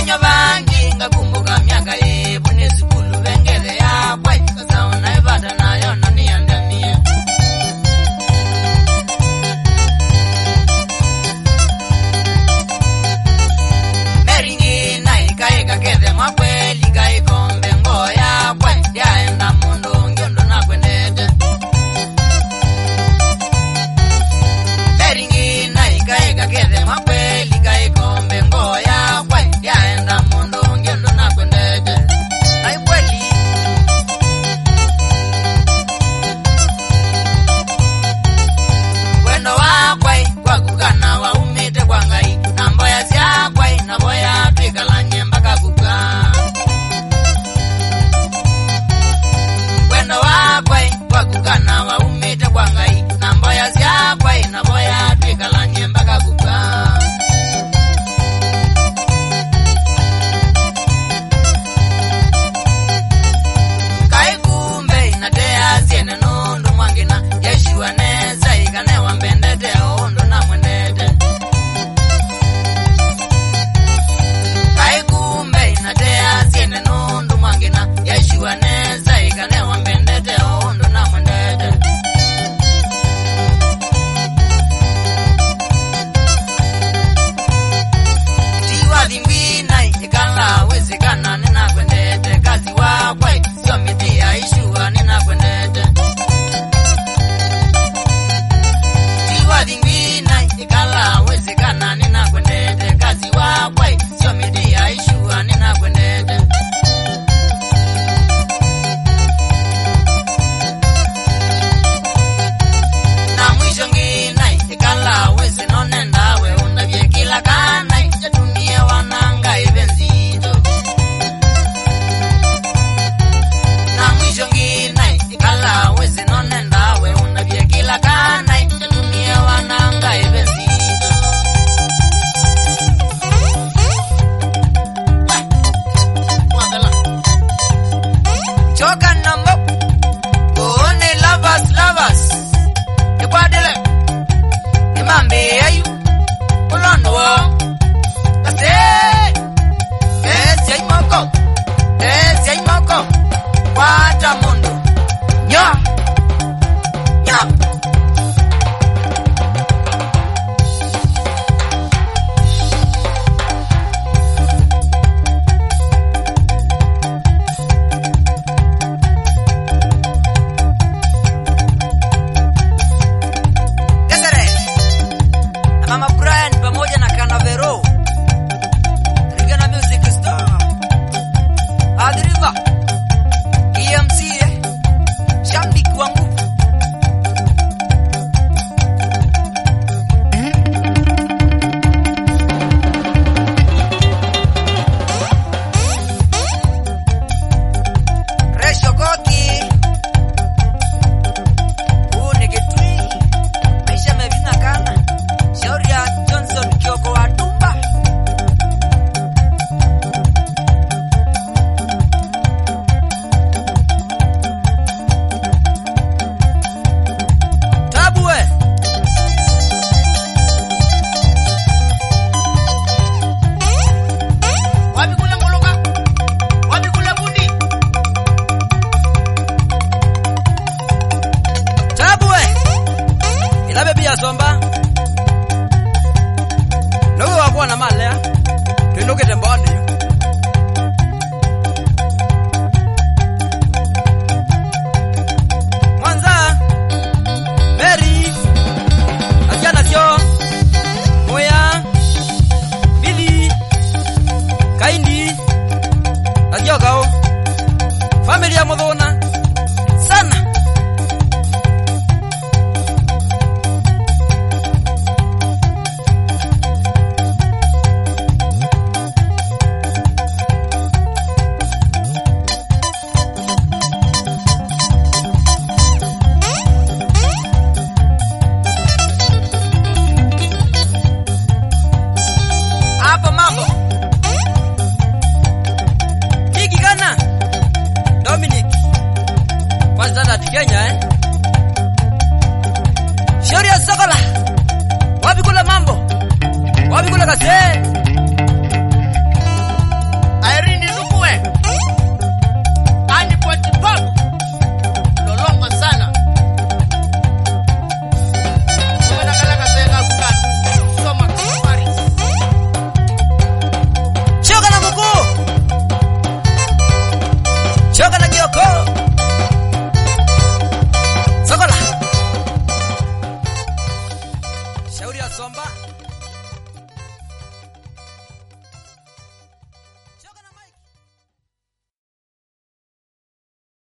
años van ilabe pia somba. Nowe wakuwa na malea twinukite mboni mwanza meri Modona kaindi famili ya muthuna kwa standard Kenya eh? Shauri ya wapi kule mambo? Wapi kule kase Somebody.